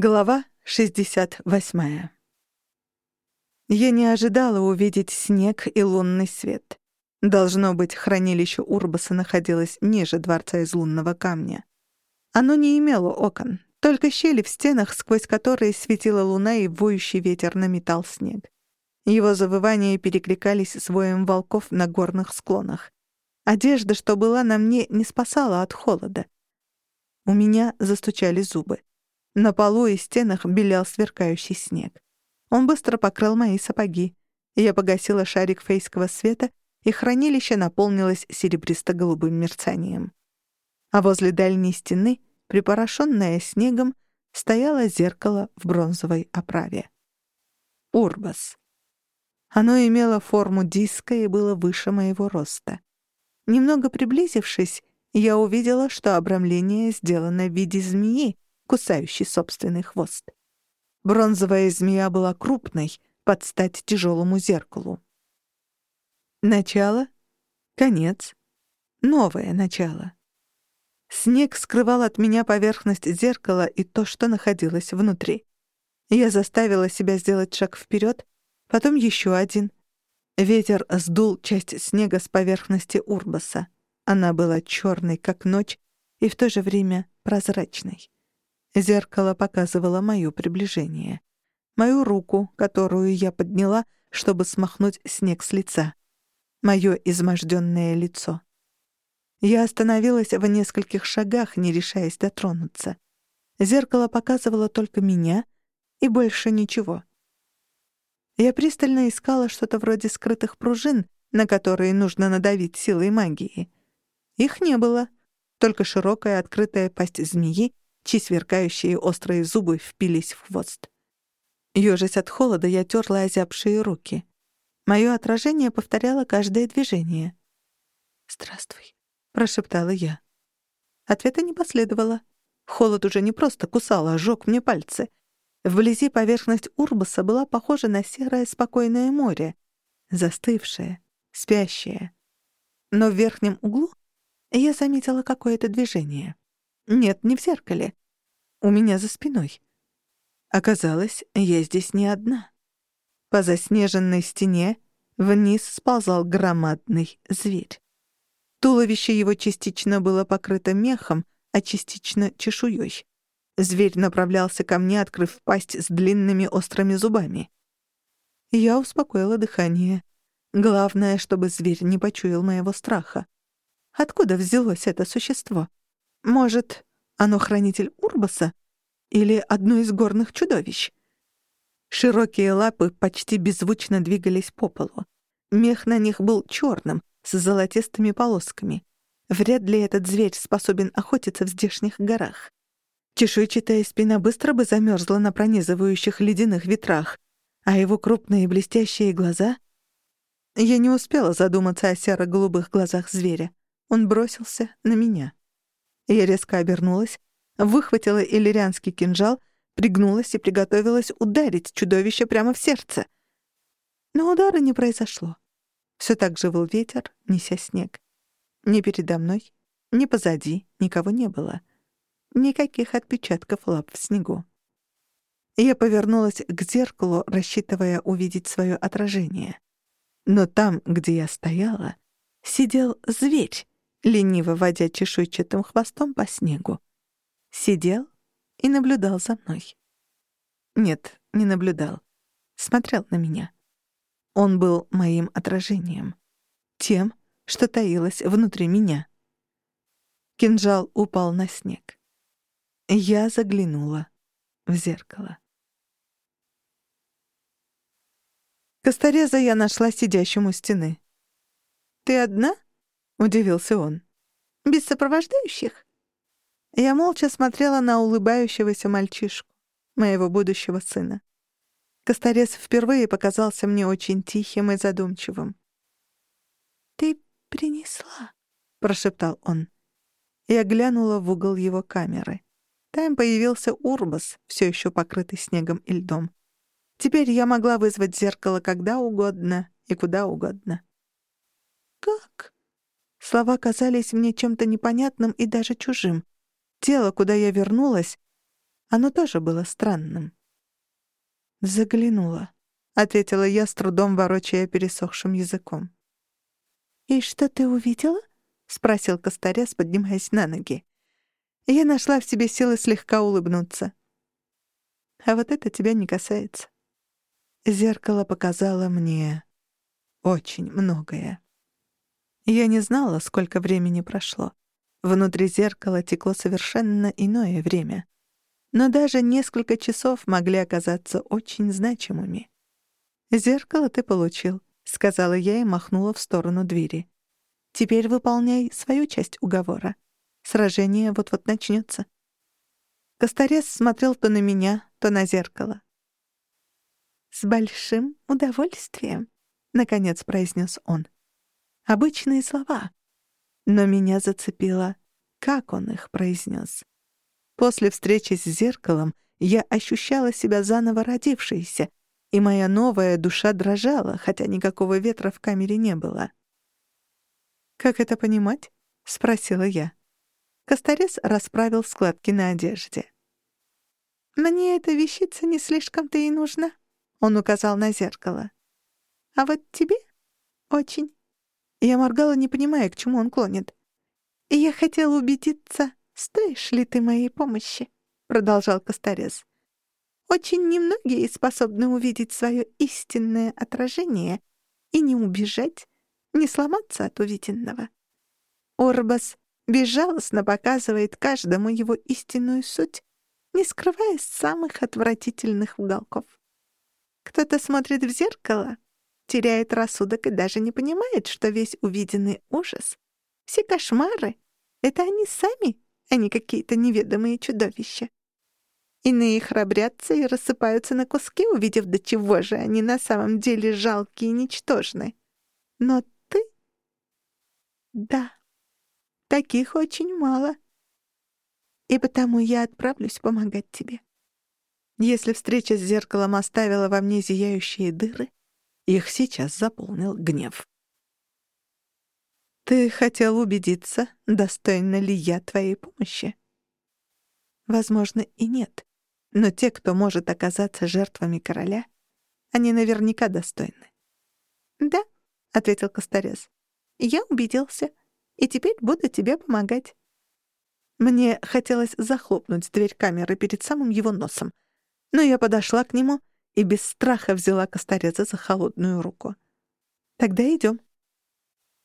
Глава 68. Я не ожидала увидеть снег и лунный свет. Должно быть, хранилище Урбаса находилось ниже дворца из лунного камня. Оно не имело окон, только щели в стенах, сквозь которые светила луна и воющий ветер наметал снег. Его завывания перекликались с воем волков на горных склонах. Одежда, что была на мне, не спасала от холода. У меня застучали зубы. На полу и стенах белел сверкающий снег. Он быстро покрыл мои сапоги. Я погасила шарик фейского света, и хранилище наполнилось серебристо-голубым мерцанием. А возле дальней стены, припорошенное снегом, стояло зеркало в бронзовой оправе. Урбас. Оно имело форму диска и было выше моего роста. Немного приблизившись, я увидела, что обрамление сделано в виде змеи, кусающий собственный хвост. Бронзовая змея была крупной, под стать тяжелому зеркалу. Начало, конец, новое начало. Снег скрывал от меня поверхность зеркала и то, что находилось внутри. Я заставила себя сделать шаг вперед, потом еще один. Ветер сдул часть снега с поверхности Урбаса. Она была черной, как ночь, и в то же время прозрачной. Зеркало показывало моё приближение. Мою руку, которую я подняла, чтобы смахнуть снег с лица. Моё измождённое лицо. Я остановилась в нескольких шагах, не решаясь дотронуться. Зеркало показывало только меня и больше ничего. Я пристально искала что-то вроде скрытых пружин, на которые нужно надавить силой магии. Их не было, только широкая открытая пасть змеи чьи сверкающие острые зубы впились в хвост. Ёжась от холода, я терла озябшие руки. Моё отражение повторяло каждое движение. «Здравствуй», — прошептала я. Ответа не последовало. Холод уже не просто кусал, а жёг мне пальцы. Вблизи поверхность Урбаса была похожа на серое спокойное море, застывшее, спящее. Но в верхнем углу я заметила какое-то движение. Нет, не в зеркале. У меня за спиной. Оказалось, я здесь не одна. По заснеженной стене вниз сползал громадный зверь. Туловище его частично было покрыто мехом, а частично чешуей. Зверь направлялся ко мне, открыв пасть с длинными острыми зубами. Я успокоила дыхание. Главное, чтобы зверь не почуял моего страха. Откуда взялось это существо? Может, оно хранитель Урбаса? Или одно из горных чудовищ? Широкие лапы почти беззвучно двигались по полу. Мех на них был черным, с золотистыми полосками. Вряд ли этот зверь способен охотиться в здешних горах. Чешуйчатая спина быстро бы замерзла на пронизывающих ледяных ветрах, а его крупные блестящие глаза... Я не успела задуматься о серо-голубых глазах зверя. Он бросился на меня. Я резко обернулась, выхватила иллирианский кинжал, пригнулась и приготовилась ударить чудовище прямо в сердце. Но удара не произошло. Все так же был ветер, неся снег. Ни передо мной, ни позади никого не было. Никаких отпечатков лап в снегу. Я повернулась к зеркалу, рассчитывая увидеть свое отражение. Но там, где я стояла, сидел зверь, лениво водя чешуйчатым хвостом по снегу. Сидел и наблюдал за мной. Нет, не наблюдал. Смотрел на меня. Он был моим отражением. Тем, что таилось внутри меня. Кинжал упал на снег. Я заглянула в зеркало. Костореза я нашла сидящим у стены. «Ты одна?» — удивился он. «Без сопровождающих?» Я молча смотрела на улыбающегося мальчишку, моего будущего сына. Косторез впервые показался мне очень тихим и задумчивым. «Ты принесла?» — прошептал он. Я глянула в угол его камеры. Там появился Урбас, все еще покрытый снегом и льдом. Теперь я могла вызвать зеркало когда угодно и куда угодно. «Как?» Слова казались мне чем-то непонятным и даже чужим. Тело, куда я вернулась, Оно тоже было странным. «Заглянула», — ответила я, с трудом ворочая пересохшим языком. «И что ты увидела?» — спросил Косторез, поднимаясь на ноги. Я нашла в себе силы слегка улыбнуться. «А вот это тебя не касается». Зеркало показало мне очень многое. Я не знала, сколько времени прошло. Внутри зеркала текло совершенно иное время. Но даже несколько часов могли оказаться очень значимыми. «Зеркало ты получил», — сказала я и махнула в сторону двери. «Теперь выполняй свою часть уговора. Сражение вот-вот начнется». Косторез смотрел то на меня, то на зеркало. «С большим удовольствием», — наконец произнес он. Обычные слова. Но меня зацепило, как он их произнес. После встречи с зеркалом я ощущала себя заново родившейся, и моя новая душа дрожала, хотя никакого ветра в камере не было. «Как это понимать?» — спросила я. Косторез расправил складки на одежде. «Мне эта вещица не слишком-то и нужна», — он указал на зеркало. «А вот тебе очень». Я моргала, не понимая, к чему он клонит. «И я хотела убедиться, стоишь ли ты моей помощи», — продолжал Косторез. «Очень немногие способны увидеть свое истинное отражение и не убежать, не сломаться от увиденного. Орбас безжалостно показывает каждому его истинную суть, не скрывая самых отвратительных уголков. Кто-то смотрит в зеркало, теряет рассудок и даже не понимает, что весь увиденный ужас, все кошмары — это они сами, а не какие-то неведомые чудовища. Иные храбрятся и рассыпаются на куски, увидев, до чего же они на самом деле жалкие и ничтожны. Но ты... Да, таких очень мало. И потому я отправлюсь помогать тебе. Если встреча с зеркалом оставила во мне зияющие дыры, их сейчас заполнил гнев. «Ты хотел убедиться, достойна ли я твоей помощи?» Возможно, и нет. Но те, кто может оказаться жертвами короля, они наверняка достойны. «Да», — ответил Косторез, — «я убедился, и теперь буду тебе помогать». Мне хотелось захлопнуть дверь камеры перед самым его носом, но я подошла к нему и без страха взяла Костореза за холодную руку. «Тогда идем.